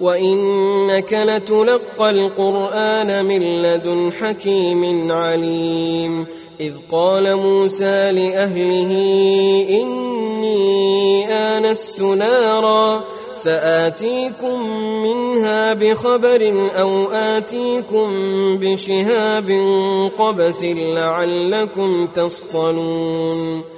وإنك لتلقى القرآن من لدن حكيم عليم. إذ قال موسى لأهله إني آنست نارا سآتيكم منها بخبر أو آتيكم بشهاب قبس لعلكم تصطلون.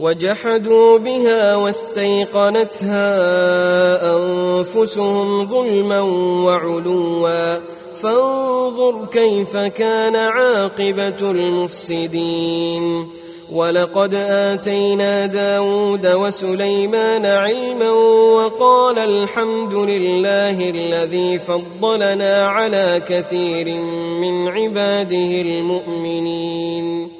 وجحدوا بها واستيقنتها أنفسهم ظلما وعلوا. فانظر كيف كان عاقبة المفسدين. ولقد آتينا داود وسليمان علما وقال الحمد لله الذي فضلنا على كثير من عباده المؤمنين.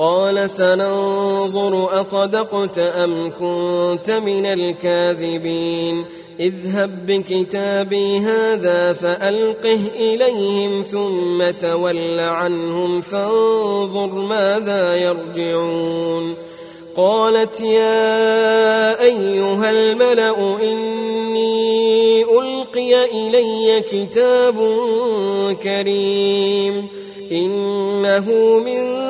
قال سننظر أصدقت أم كنت من الكاذبين. اذهب بكتابي هذا فألقه إليهم ثم تول عنهم فانظر ماذا يرجعون. قالت يا أيها الملأ إني ألقي إلي كتاب كريم. إنه من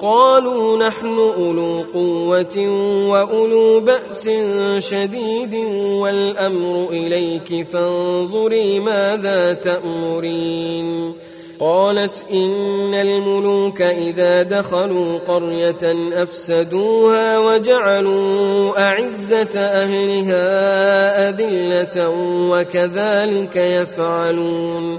قالوا نحن أولو قوة وأولو بأس شديد والأمر إليك فانظري ماذا تأمرين. قالت إن الملوك إذا دخلوا قرية أفسدوها وجعلوا أعزة أهلها أذلة وكذلك يفعلون.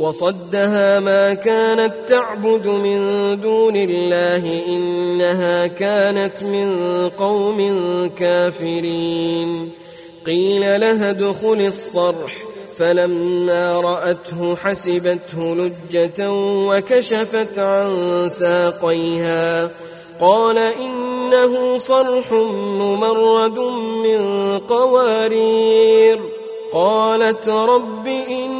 وصدها ما كانت تعبد من دون الله إنها كانت من قوم كافرين. قيل لها ادخل الصرح. فلما رأته حسبته لجة وكشفت عن ساقيها. قال إنه صرح ممرد من قوارير. قالت رب إن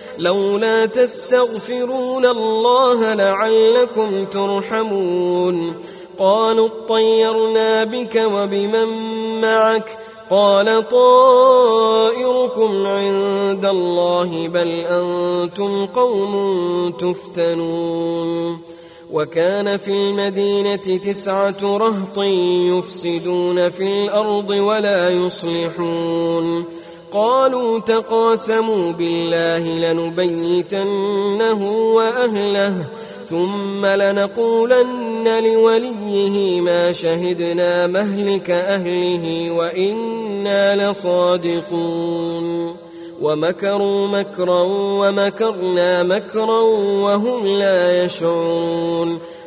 لولا تستغفرون الله لعلكم ترحمون. قالوا اطيرنا بك وبمن معك. قال طائركم عند الله بل أنتم قوم تفتنون. وكان في المدينة تسعة رهط يفسدون في الأرض ولا يصلحون. قالوا تقاسموا بالله لنبيتنه وأهله ثم لنقولن لوليه ما شهدنا مهلك أهله وإنا لصادقون ومكروا مكرا ومكرنا مكرا وهم لا يشعرون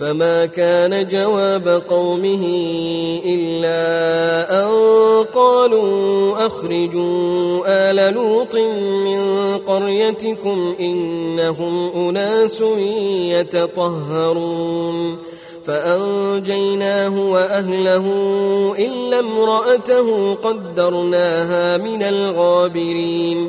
فما كان جواب قومه إلا أن قالوا أخرجوا آل لوط من قريتكم إنهم أناس يتطهرون فأنجيناه وأهله إلا امرأته قدرناها من الغابرين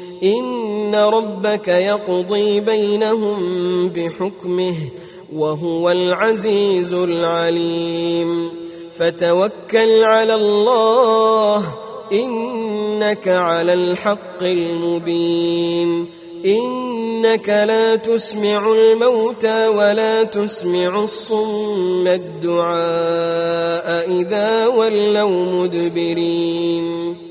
إن ربك يقضي بينهم بحكمه وهو العزيز العليم. فتوكل على الله إنك على الحق المبين. إنك لا تسمع الموتى ولا تسمع الصم الدعاء إذا ولوا مدبرين.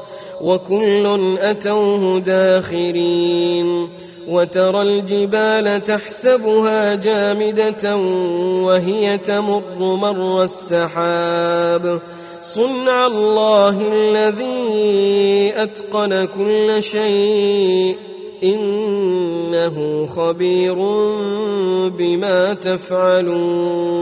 وكل أتوه داخرين وترى الجبال تحسبها جامدة وهي تمر مر السحاب صنع الله الذي أتقن كل شيء إنه خبير بما تفعلون